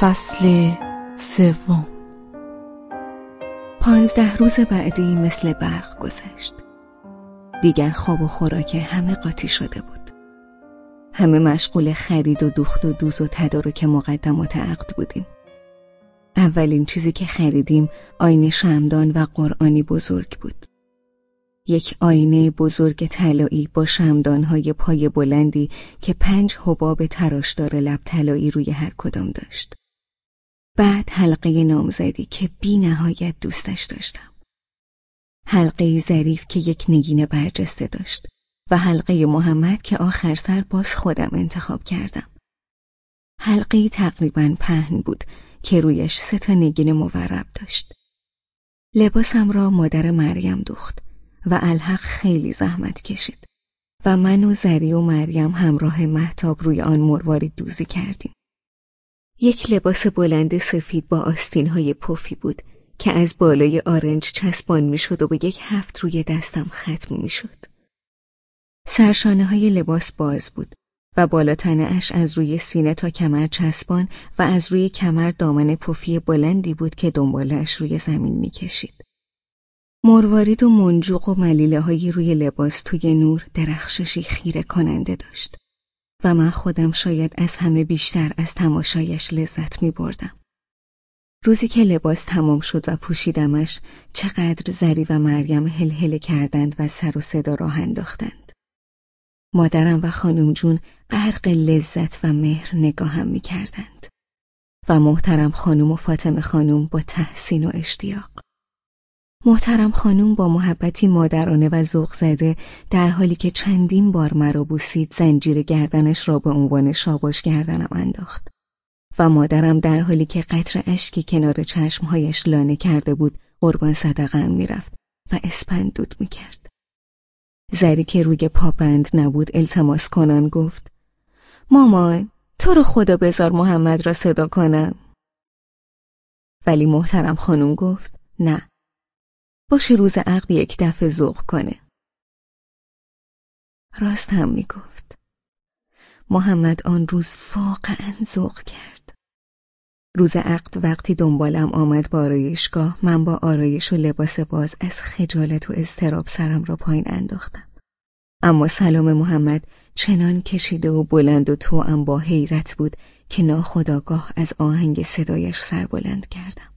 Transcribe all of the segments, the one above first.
فصل سوم. پانزده روز بعدی مثل برق گذشت. دیگر خواب و خوراک همه قاطی شده بود. همه مشغول خرید و دوخت و دوز و تدارک مقدمات عقد بودیم. اولین چیزی که خریدیم آینه شمدان و قرآنی بزرگ بود. یک آینه بزرگ طلایی با شمدانهای پای بلندی که پنج حباب تراشدار لب طلایی روی هر کدام داشت. بعد حلقه نامزدی که بی نهایت دوستش داشتم. حلقه ظریف که یک نگین برجسته داشت و حلقه محمد که آخر سر باز خودم انتخاب کردم. حلقه تقریبا پهن بود که رویش سه تا نگین مورب داشت. لباسم را مادر مریم دوخت و الحق خیلی زحمت کشید و من و زری و مریم همراه محتاب روی آن مرواری دوزی کردیم. یک لباس بلند سفید با آستین های پفی بود که از بالای آرنج چسبان می‌شد و به یک هفت روی دستم ختم می‌شد. سرشانه های لباس باز بود و بالاتنه اش از روی سینه تا کمر چسبان و از روی کمر دامن پفی بلندی بود که دنبالش روی زمین می‌کشید. مروارید و منجوق و ملیله های روی لباس توی نور درخششی خیره کننده داشت. و من خودم شاید از همه بیشتر از تماشایش لذت می بردم. روزی که لباس تمام شد و پوشیدمش چقدر زری و مریم هل کردند و سر و صدا راه انداختند. مادرم و خانم جون غرق لذت و مهر نگاهم می کردند. و محترم خانم و فاطمه خانم با تحسین و اشتیاق. محترم خانوم با محبتی مادرانه و ذوق زده در حالی که چندین بار مرا بوسید زنجیر گردنش را به عنوان شاباش گردنم انداخت و مادرم در حالی که قطر اشکی کنار چشمهایش لانه کرده بود قربان صدقه می‌رفت و اسپندود می‌کرد. زری که روی پاپند نبود التماس کنان گفت مامان تو رو خدا بذار محمد را صدا کنم ولی محترم خانوم گفت نه باشه روز عقد یک دفعه ذوق کنه. راست هم می‌گفت. محمد آن روز واقعا ذوق کرد. روز عقد وقتی دنبالم آمد با آرایشگاه من با آرایش و لباس باز از خجالت و اضطراب سرم را پایین انداختم. اما سلام محمد چنان کشیده و بلند و توام با حیرت بود که ناخداگاه از آهنگ صدایش سر بلند کردم.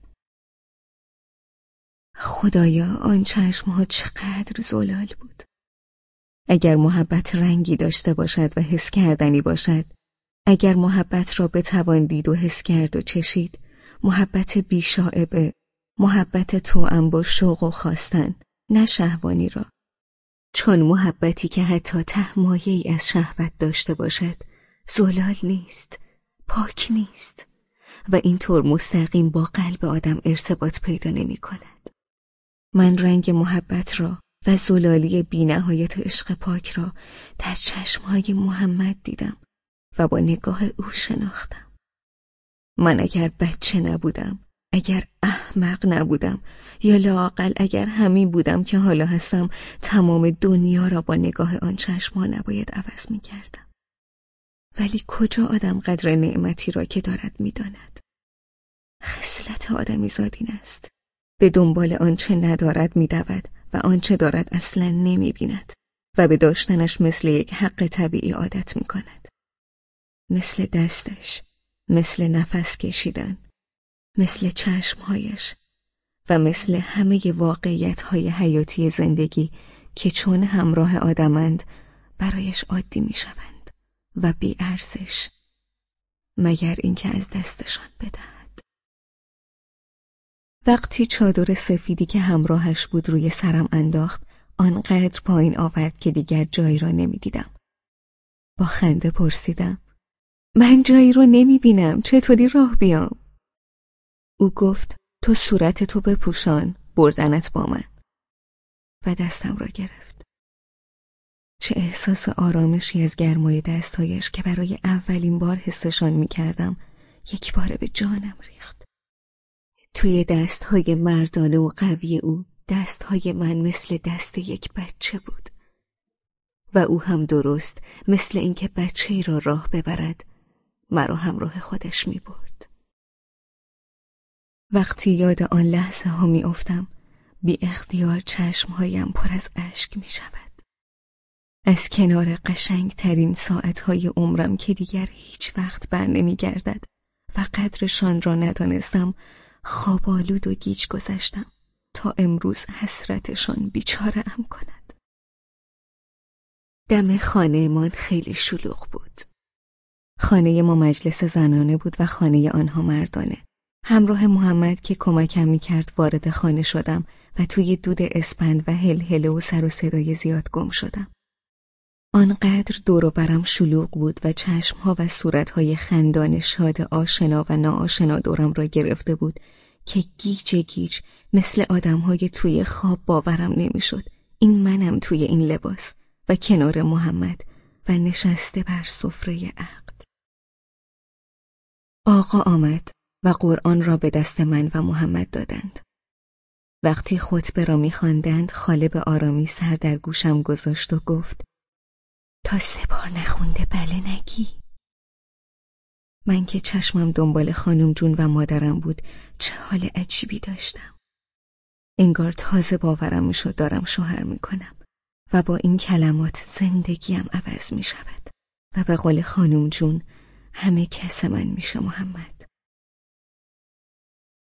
خدایا آن چشمها چقدر زلال بود اگر محبت رنگی داشته باشد و حس کردنی باشد اگر محبت را بتوان دید و حس کرد و چشید محبت بیشاعبه محبت توام با شوق و خواستن نه شهوانی را چون محبتی که حتی ته ای از شهوت داشته باشد زلال نیست پاک نیست و اینطور مستقیم با قلب آدم ارتباط پیدا نمی کند. من رنگ محبت را و زلالی بینهایت عشق پاک را در چشمهای محمد دیدم و با نگاه او شناختم. من اگر بچه نبودم، اگر احمق نبودم یا لاقل اگر همین بودم که حالا هستم تمام دنیا را با نگاه آن چشمها نباید عوض می کردم. ولی کجا آدم قدر نعمتی را که دارد می‌داند؟ خصلت آدمی زادین است. به دنبال آنچه ندارد میدود و آنچه دارد اصلا نمی‌بیند و به داشتنش مثل یک حق طبیعی عادت می‌کند. مثل دستش، مثل نفس کشیدن، مثل چشمهایش و مثل همه واقعیت های حیاتی زندگی که چون همراه آدمند برایش عادی می‌شوند و بی ارزش مگر اینکه از دستشان بدهد. وقتی چادر سفیدی که همراهش بود روی سرم انداخت آنقدر پایین آورد که دیگر جایی را نمی‌دیدم. با خنده پرسیدم من جایی رو نمی‌بینم چطوری راه بیام؟ او گفت تو صورت تو بپوشان بردنت با من و دستم را گرفت. چه احساس آرامشی از گرمای دستهایش که برای اولین بار حسشان می‌کردم یک بار به جانم ریخت. توی دستهای مردانه و قوی او دستهای من مثل دست یک بچه بود و او هم درست مثل اینکه بچه ای را راه ببرد مرا همراه خودش می برد. وقتی یاد آن لحظه ها می افتم بی اختیار چشمهایم پر از اشک می شود. از کنار قشنگ ترین ساعت های عمرم که دیگر هیچ وقت بر نمی گردد و قدرشان را ندانستم خوابالود و گیج گذشتم تا امروز حسرتشان بیچاره ام کند. دم خانهمان خیلی شلوغ بود. خانه ما مجلس زنانه بود و خانه آنها مردانه. همراه محمد که کمکم می‌کرد وارد خانه شدم و توی دود اسپند و هل و سر و صدای زیاد گم شدم. آنقدر دور برم شلوغ بود و چشمها و صورتهای خندان شاد آشنا و ناآشنا دورم را گرفته بود که گیج گیج مثل آدمهای توی خواب باورم نمی‌شد. این منم توی این لباس و کنار محمد و نشسته بر سفره عقد. آقا آمد و قرآن را به دست من و محمد دادند. وقتی خطبه را میخواندند خاله به آرامی سر در گوشم گذاشت و گفت تا سه بار نخونده بله نگی. من که چشمم دنبال خانم جون و مادرم بود چه حال عجیبی داشتم. انگار تازه باورم می‌شد دارم شوهر می‌کنم و با این کلمات زندگیم عوض می شود و به قول خانم جون همه کس من میشه محمد.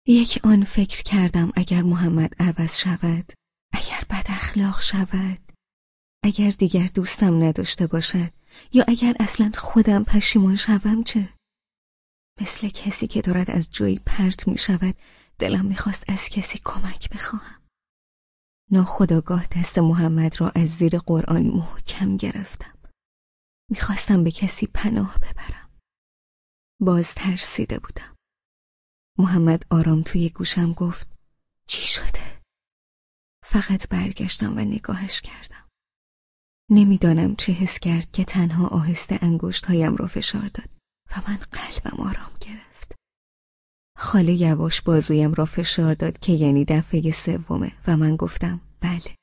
یک آن فکر کردم اگر محمد عوض شود اگر بد اخلاق شود اگر دیگر دوستم نداشته باشد یا اگر اصلا خودم پشیمان شوم چه؟ مثل کسی که دارد از جایی پرت می شود دلم می‌خواست از کسی کمک بخواهم. ناخداگاه دست محمد را از زیر قرآن محکم گرفتم. می‌خواستم به پسی پناه ببرم. باز ترسیده بودم. محمد آرام توی گوشم گفت چی شده؟ فقط برگشتم و نگاهش کردم. نمی‌دانم چه حس کرد که تنها آهسته هایم را فشار داد و من قلبم آرام گرفت. خاله یواش بازویم را فشار داد که یعنی دفعه سومه و من گفتم بله.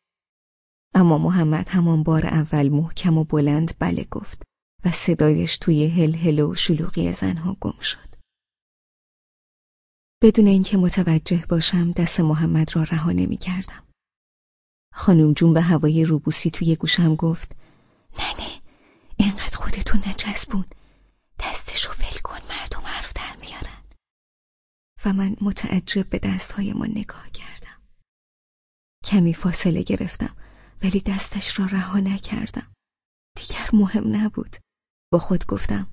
اما محمد همان بار اول محکم و بلند بله گفت و صدایش توی هل هل و شلوغی زنها گم شد. بدون اینکه متوجه باشم دست محمد را رها نمی کردم. خانم جون به هوای روبوسی توی گوشم گفت ننه اینقدر خودتون نچسبون. دستشو ول کن مردم حرف در میارن. و من متعجب به دستهای ما نگاه کردم. کمی فاصله گرفتم ولی دستش را رها نکردم. دیگر مهم نبود. با خود گفتم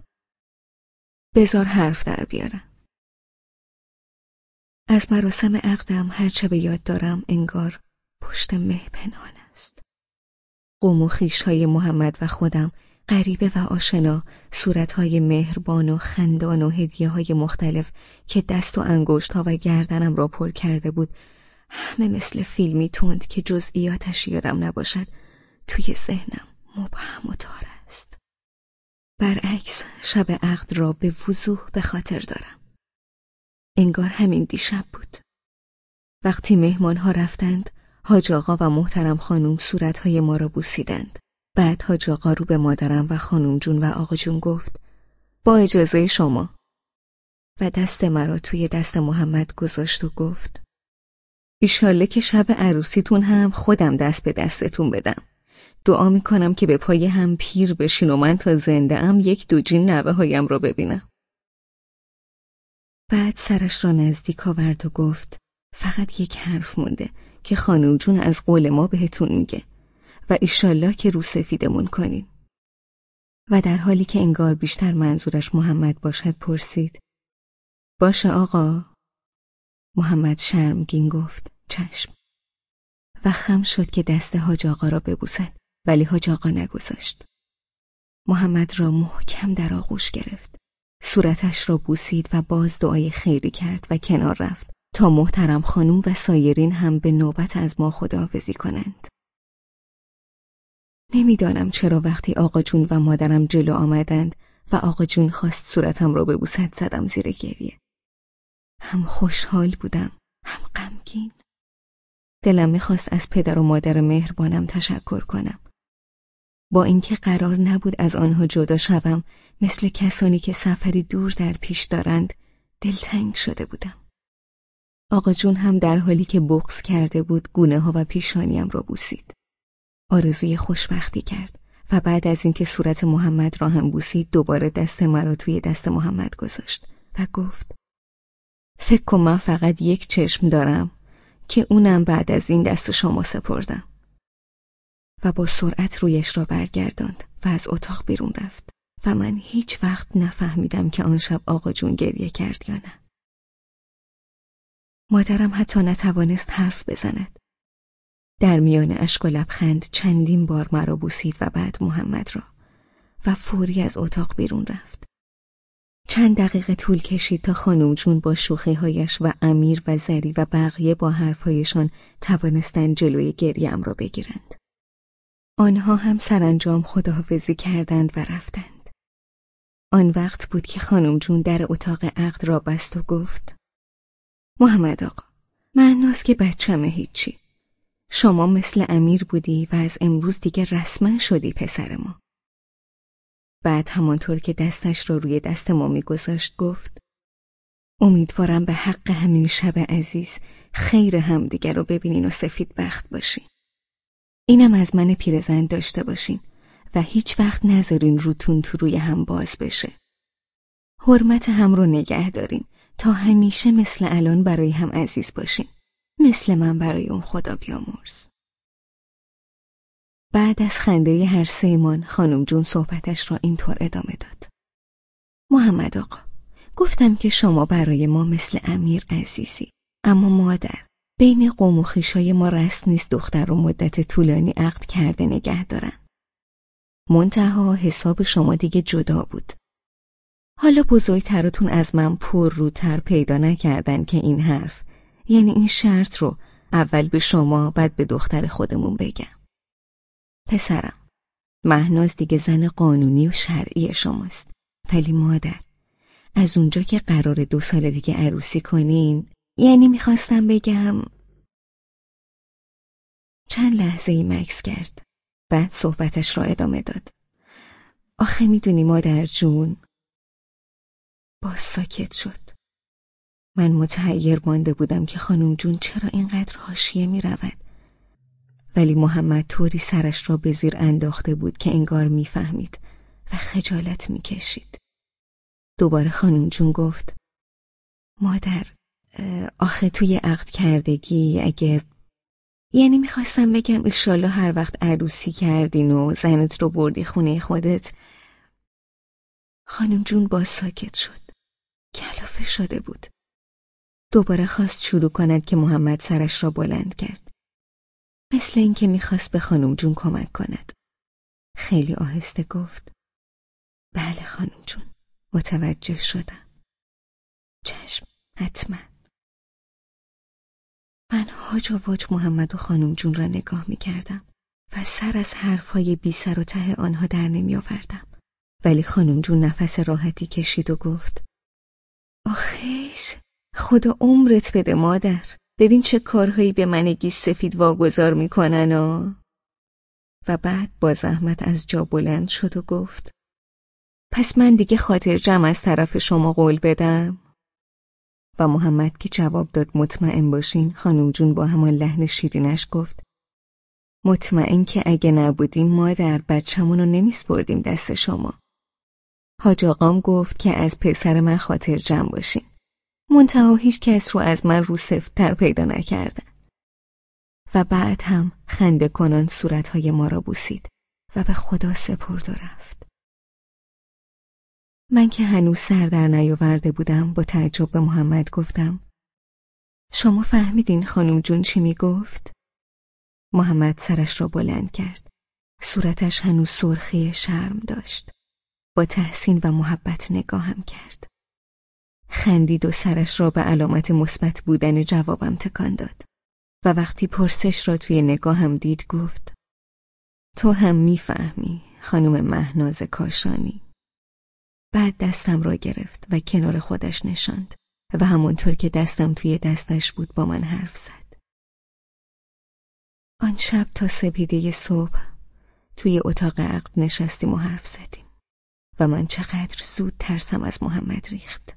بزار حرف در بیارم. از مراسم عقدم هرچه به یاد دارم انگار پشت مه پنهان است. قوم و خیشهای محمد و خودم غریبه و آشنا صورتهای مهربان و خندان و هدیه های مختلف که دست و انگشت ها و گردنم را پر کرده بود همه مثل فیلمی تند که جزئیاتش یادم نباشد توی ذهنم مبهم و تار است. برعکس شب عقد را به وضوح به خاطر دارم. انگار همین دیشب بود. وقتی مهمان ها رفتند حاج آقا و محترم خانوم صورتهای ما را بوسیدند. بعد حاج آقا رو به مادرم و خانوم جون و آقا جون گفت با اجازه شما و دست مرا توی دست محمد گذاشت و گفت ایشالله که شب عروسیتون هم خودم دست به دستتون بدم. دعا می‌کنم که به پای هم پیر بشین و من تا زنده ام یک دوجین نوه هایم را ببینم. بعد سرش را نزدیک آورد و گفت فقط یک حرف مونده که خانم جون از قول ما بهتون میگه و ایشالله که رو سفیدمون کنین. و در حالی که انگار بیشتر منظورش محمد باشد پرسید باشه آقا؟ محمد شرمگین گفت چشم. و خم شد که دست حاج آقا را ببوسد ولی حاج آقا نگذاشت. محمد را محکم در آغوش گرفت. صورتش را بوسید و باز دعای خیری کرد و کنار رفت. تا محترم خانوم و سایرین هم به نوبت از ما خداحافظی کنند. نمی‌دانم چرا وقتی آقا جون و مادرم جلو آمدند و آقا جون خواست صورتم را ببوسد زدم زیر گریه. هم خوشحال بودم، هم غمگین. دلم می‌خواست از پدر و مادر مهربانم تشکر کنم. با اینکه قرار نبود از آنها جدا شوم مثل کسانی که سفری دور در پیش دارند دلتنگ شده بودم. آقا جون هم در حالی که بغز کرده بود گونه ها و پیشانیم را بوسید. آرزوی خوشبختی کرد و بعد از اینکه صورت محمد را هم بوسید دوباره دست مرا توی دست محمد گذاشت و گفت فکر کن من فقط یک چشم دارم که اونم بعد از این دست شما سپردم و با سرعت رویش را برگرداند و از اتاق بیرون رفت و من هیچ وقت نفهمیدم که آن شب آقا جون گریه کرد یا نه. مادرم حتی نتوانست حرف بزند. در میان اشک و لبخند چندین بار مرا بوسید و بعد محمد را و فوری از اتاق بیرون رفت. چند دقیقه طول کشید تا خانم جون با هایش و امیر و زری و بقیه با حرفهایشان توانستند جلوی گریم را بگیرند. آنها هم سرانجام خداحافظی کردند و رفتند. آن وقت بود که خانم جون در اتاق عقد را بست و گفت محمد آقا معناست که بچم هیچی. شما مثل امیر بودی و از امروز دیگه رسما شدی پسر ما. بعد همانطور که دستش را روی دست ما میگذاشت گفت امیدوارم به حق همین شب عزیز خیر همدیگر رو ببینین و سفید بخت باشین. اینم از من پیرزن داشته باشین و هیچ وقت نذارین روتون تو روی هم باز بشه. حرمت هم رو نگه دارین تا همیشه مثل الان برای هم عزیز باشین. مثل من برای اون خدا بیامرز. بعد از خنده هر سیمان خانم جون صحبتش را اینطور ادامه داد. محمد آقا گفتم که شما برای ما مثل امیر عزیزی اما مادر بین قوم و خیشای ما رست نیست دختر رو مدت طولانی عقد کرده نگه دارن. منتها حساب شما دیگه جدا بود. حالا بزرگتراتون از من پر روتر پیدا نکردن که این حرف. یعنی این شرط رو اول به شما بعد به دختر خودمون بگم. پسرم مهناز دیگه زن قانونی و شرعی شماست. ولی مادر از اونجا که قرار دو سال دیگه عروسی کنین یعنی می‌خواستم بگم چند لحظه ای مکس کرد. بعد صحبتش را ادامه داد. آخه می‌دونی مادر جون باز ساکت شد. من متحیر مانده بودم که خانم جون چرا اینقدر حاشیه می رود. ولی محمد طوری سرش را به زیر انداخته بود که انگار می‌فهمید و خجالت می‌کشید. دوباره خانم جون گفت مادر آخه توی عقد کردگی اگه یعنی می‌خواستم بگم ایشالله هر وقت عروسی کردین و زنت رو بردی خونه خودت. خانم جون با ساکت شد. کلافه شده بود دوباره خواست شروع کند که محمد سرش را بلند کرد مثل اینکه می‌خواست به خانم جون کمک کند. خیلی آهسته گفت بله خانم جون متوجه شدم. چشم حتما. من هاج و واج محمد و خانم جون را نگاه می‌کردم و سر از حرفهای بی سر و ته آنها در نمی آوردم. ولی خانم جون نفس راحتی کشید و گفت آخیش خدا عمرت بده مادر. ببین چه کارهایی به منگی سفید واگذار می‌کنن و و بعد با زحمت از جا بلند شد و گفت پس من دیگه خاطر جمع از طرف شما قول بدم. و محمد که جواب داد مطمئن باشین. خانم جون با همان لحن شیرینش گفت مطمئن که اگه نبودیم ما در بچمون رو نمیسپردیم دست شما. حاج آقام گفت که از پسر من خاطر جمع باشین منتها هیچ کس رو از من رو سفتتر پیدا نکردن. و بعد هم خنده کنان صورتهای ما را بوسید و به خدا سپرد و رفت. من که هنوز سر در نیاورده بودم با تعجب به محمد گفتم شما فهمیدین خانم جون چی می گفت؟ محمد سرش را بلند کرد. صورتش هنوز سرخی شرم داشت. با تحسین و محبت نگاهم کرد. خندید و سرش را به علامت مثبت بودن جوابم تکان داد و وقتی پرسش را توی نگاهم دید گفت تو هم می‌فهمی خانم مهناز کاشانی. بعد دستم را گرفت و کنار خودش نشاند و همونطور که دستم توی دستش بود با من حرف زد. آن شب تا سپیده صبح توی اتاق عقد نشستیم و حرف زدیم. من چقدر زود ترسم از محمد ریخت.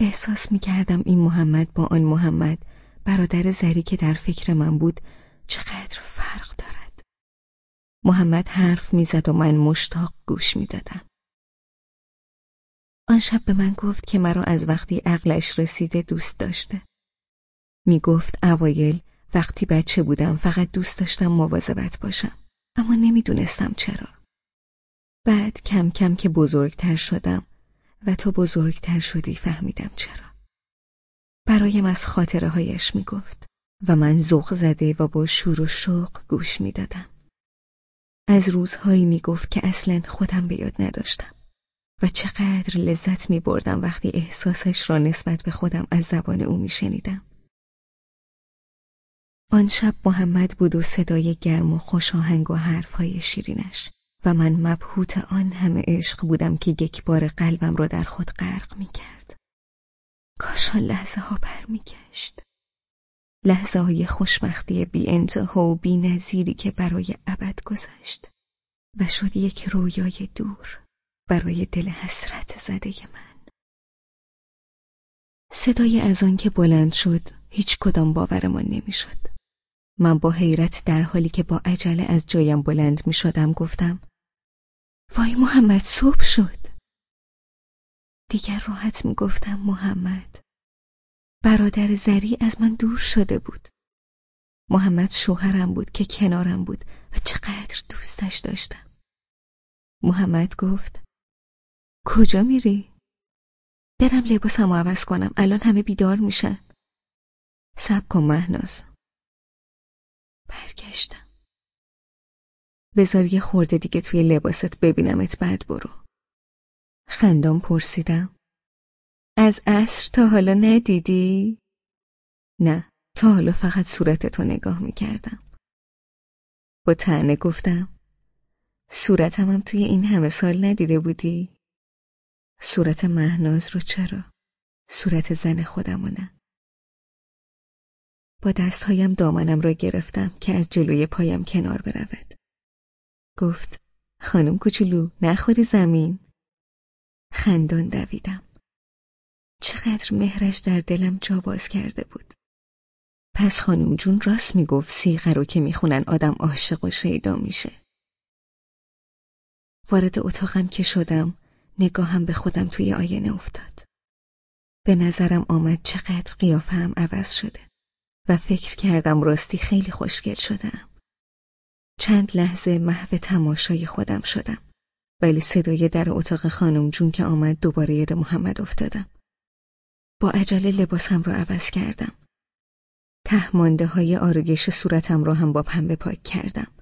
احساس می کردم این محمد با آن محمد برادر زری که در فکر من بود چقدر فرق دارد. محمد حرف می‌زد و من مشتاق گوش می‌دادم. آن شب به من گفت که مرا از وقتی عقلش رسیده دوست داشته. می گفت اوایل وقتی بچه بودم فقط دوست داشتم مواظبت باشم. اما نمی‌دونستم چرا. بعد کم کم که بزرگتر شدم و تو بزرگتر شدی فهمیدم چرا برایم از خاطره هایش می گفت و من ذوق زده و با شور و شوق گوش می دادم. از روزهایی می گفت که اصلا خودم به یاد نداشتم و چقدر لذت می بردم وقتی احساسش را نسبت به خودم از زبان او می شنیدم. آن شب محمد بود و صدای گرم و خوشاهنگ و حرفهای شیرینش و من مبهوت آن همه عشق بودم که یک بار قلبم را در خود غرق می کرد. کاش آن لحظه ها برمیگشت. لحظه های خوشبختی بی انتها و بی نظیری که برای ابد گذشت و شد یک رویای دور برای دل حسرت زده من. صدای از آن که بلند شد هیچ کدام باورمان نمی‌شد. من با حیرت در حالی که با عجله از جایم بلند می شدم گفتم وای محمد صبح شد. دیگر راحت می گفتم محمد. برادر زری از من دور شده بود. محمد شوهرم بود که کنارم بود و چقدر دوستش داشتم. محمد گفت کجا میری؟ برم لباسمو عوض کنم الان همه بیدار میشن. سب کن مهناز. برگشتم. بذار یه خورده دیگه توی لباست ببینمت بعد برو خندام پرسیدم از عصر تا حالا ندیدی؟ نه تا حالا فقط صورتتو نگاه می‌کردم با تنه گفتم صورتم هم توی این همه سال ندیده بودی؟ صورت مهناز رو چرا؟ صورت زن خودمو نه با دستهایم دامنم را گرفتم که از جلوی پایم کنار برود. گفت خانم کوچولو نخوری زمین. خندان دویدم. چقدر مهرش در دلم جا باز کرده بود. پس خانم جون راست می‌گفت سیغه رو که می‌خونن آدم عاشق و شیدا میشه. وارد اتاقم که شدم نگاهم به خودم توی آینه افتاد. به نظرم آمد چقدر قیافه هم عوض شده. و فکر کردم راستی خیلی خوشگل شدم. چند لحظه محو تماشای خودم شدم. ولی صدای در اتاق خانم جون که آمد دوباره ید محمد افتادم. با عجله لباسم را عوض کردم. تهمانده های آرایش صورتم را هم با پنبه پاک کردم.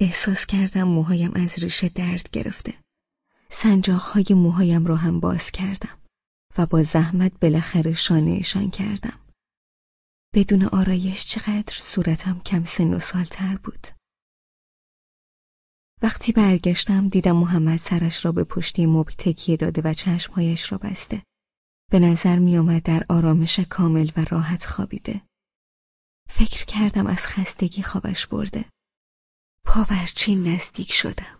احساس کردم موهایم از ریشه درد گرفته. سنجاق های موهایم را هم باز کردم و با زحمت بالاخره شانهشان کردم. بدون آرایش چقدر صورتم کم سن و سالتر بود. وقتی برگشتم دیدم محمد سرش را به پشتی مبل تکیه داده و چشمهایش را بسته. به نظر می آمد در آرامش کامل و راحت خوابیده. فکر کردم از خستگی خوابش برده. پاورچین نزدیک شدم.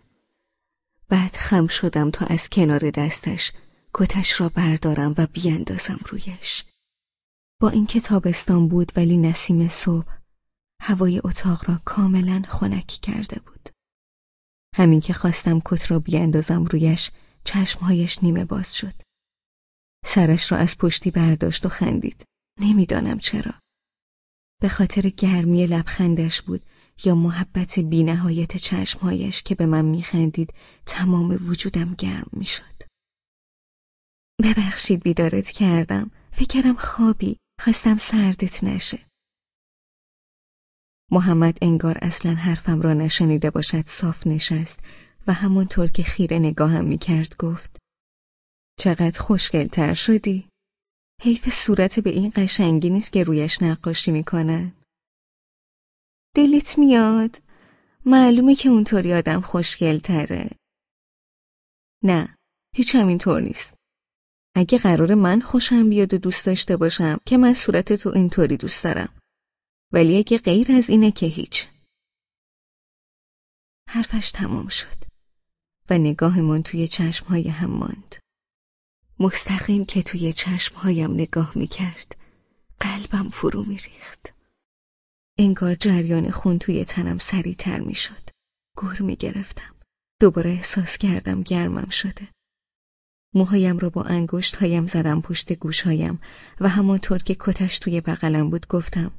بعد خم شدم تا از کنار دستش کتش را بردارم و بیاندازم رویش. با اینکه تابستان بود ولی نسیم صبح هوای اتاق را کاملا خنک کرده بود. همین که خواستم کت را بیاندازم رویش چشمهایش نیمه باز شد. سرش را از پشتی برداشت و خندید. نمی‌دانم چرا. به خاطر گرمی لبخندش بود یا محبت بینهایت چشمهایش که به من میخندید تمام وجودم گرم می‌شد. ببخشید بیدارت کردم. فکرم خوابی. خواستم سردت نشه. محمد انگار اصلا حرفم را نشنیده باشد صاف نشست و همونطور که خیره نگاهم می‌کرد گفت چقدر خوشگلتر شدی؟ حیف صورت به این قشنگی نیست که رویش نقاشی می‌کنن. دلت میاد؟ معلومه که اونطوری آدم خوشگلتره. نه، هیچ همینطور نیست. اگه قرار من خوشم بیاد و دوست داشته باشم که من صورت تو اینطوری دوست دارم ولی اگه غیر از اینه که هیچ. حرفش تمام شد و نگاهمان توی چشمهای هم ماند. مستقیم که توی چشمهایم نگاه می‌کرد قلبم فرو میریخت. انگار جریان خون توی تنم سریعتر می‌شد. گور می‌گرفتم. دوباره احساس کردم گرمم شده. موهایم را با انگشت هایم زدم پشت گوشهایم و همانطور که کتش توی بغلم بود گفتم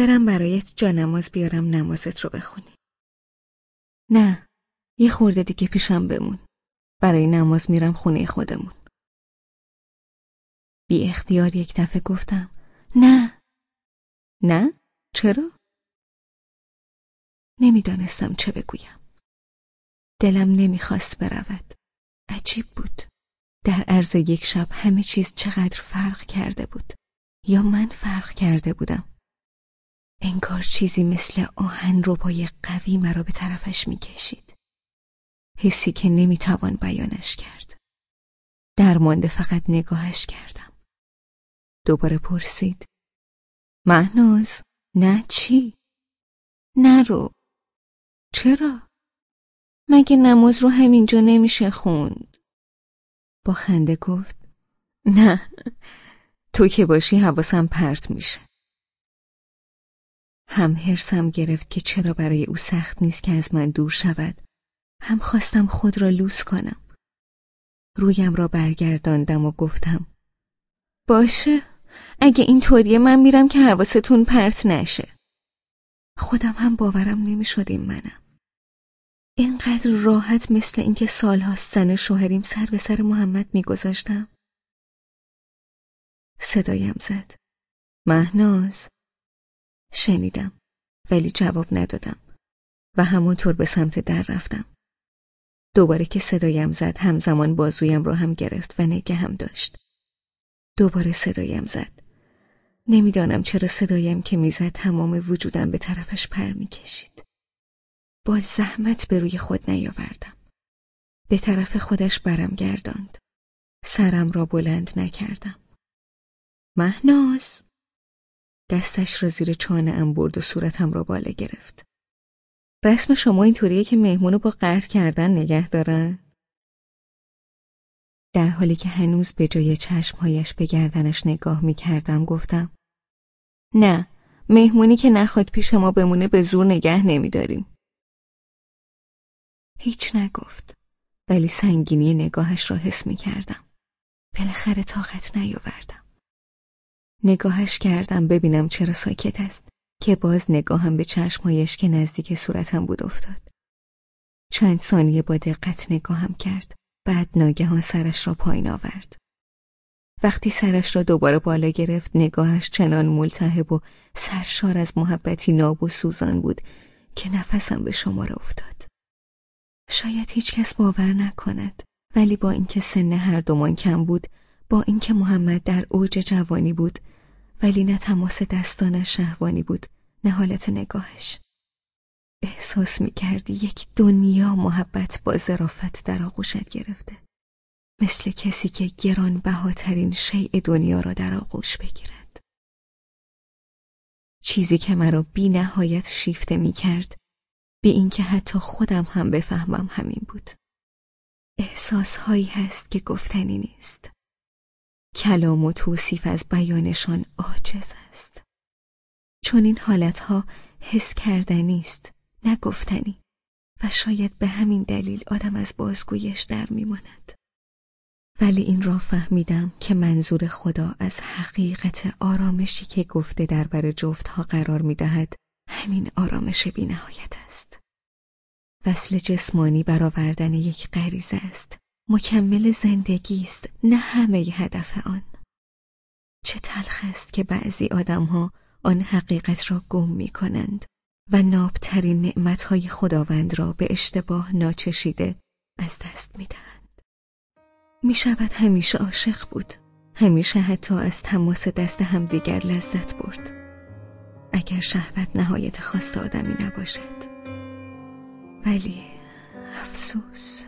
برم برایت جا نماز بیارم نمازت رو بخونی. نه یه خورده دیگه پیشم بمون. برای نماز میرم خونه خودمون. بی اختیار یک دفعه گفتم نه. نه؟ چرا؟ نمی‌دانستم چه بگویم. دلم نمی‌خواست برود. عجیب بود. در عرض یک شب همه چیز چقدر فرق کرده بود. یا من فرق کرده بودم؟ انگار چیزی مثل آهن رو با قوی مرا به طرفش می‌کشید. حسی که نمی‌توان بیانش کرد. درمانده فقط نگاهش کردم. دوباره پرسید. مهناز نه چی؟ نرو چرا؟ مگه نماز رو همینجا نمیشه خوند؟ با خنده گفت. نه تو که باشی حواسم پرت میشه. هم هرسم گرفت که چرا برای او سخت نیست که از من دور شود. هم خواستم خود را لوس کنم. رویم را برگرداندم و گفتم باشه اگه اینطوریه من میرم که حواستون پرت نشه. خودم هم باورم نمی‌شد این منم. اینقدر راحت مثل اینکه سالهاست زن شوهریم سر به سر محمد میگذاشتم. صدایم زد. مهناز. شنیدم ولی جواب ندادم و همونطور به سمت در رفتم. دوباره که صدایم زد همزمان بازویم رو هم گرفت و نگه هم داشت. دوباره صدایم زد. نمی‌دانم چرا صدایم که می‌زد تمام وجودم به طرفش پر می‌کشید. با زحمت به روی خود نیاوردم. به طرف خودش برم گرداند. سرم را بلند نکردم. مهناز! دستش را زیر چانه برد و صورتم را بالا گرفت رسم شما اینطوریه که مهمونو با قرد کردن نگه دارن؟ در حالی که هنوز به جای چشمهایش به گردنش نگاه می کردم گفتم نه مهمونی که نخواد پیش ما بمونه به زور نگه نمیداریم. هیچ نگفت ولی سنگینی نگاهش را حس می کردم. بالاخره طاقت نیاوردم. نگاهش کردم ببینم چرا ساکت است که باز نگاهم به چشمهایش که نزدیک صورتم بود افتاد. چند ثانیه با دقت نگاهم کرد بعد ناگهان سرش را پایین آورد. وقتی سرش را دوباره بالا گرفت نگاهش چنان ملتهب و سرشار از محبتی ناب و سوزان بود که نفسم به شماره افتاد. شاید هیچ کس باور نکند ولی با اینکه سن هر دومان کم بود با اینکه محمد در اوج جوانی بود ولی نه تماس دستانش شهوانی بود نه حالت نگاهش. احساس می کردی یک دنیا محبت با ظرافت در آغوشت گرفته. مثل کسی که گران بهاترین شیء دنیا را در آغوش بگیرد. چیزی که مرا بی نهایت شیفته می کرد بی اینکه حتی خودم هم بفهمم همین بود. احساس هایی هست که گفتنی نیست. کلام و توصیف از بیانشان عاجز است. چون این حالتها حس کردنی است نگفتنی و شاید به همین دلیل آدم از بازگویش در میماند. ولی این را فهمیدم که منظور خدا از حقیقت آرامشی که گفته در بر جفتها قرار می‌دهد همین آرامش بینهایت است. وصل جسمانی برآوردن یک غریزه است. مکمل زندگی است نه همه هدف آن. چه تلخ است که بعضی آدمها آن حقیقت را گم می کنند و نابترین نعمتهای خداوند را به اشتباه ناچشیده از دست می دهند. می شود همیشه عاشق بود همیشه حتی از تماس دست همدیگر لذت برد. اگر شهوت نهایت خواست آدمی نباشد. ولی افسوس.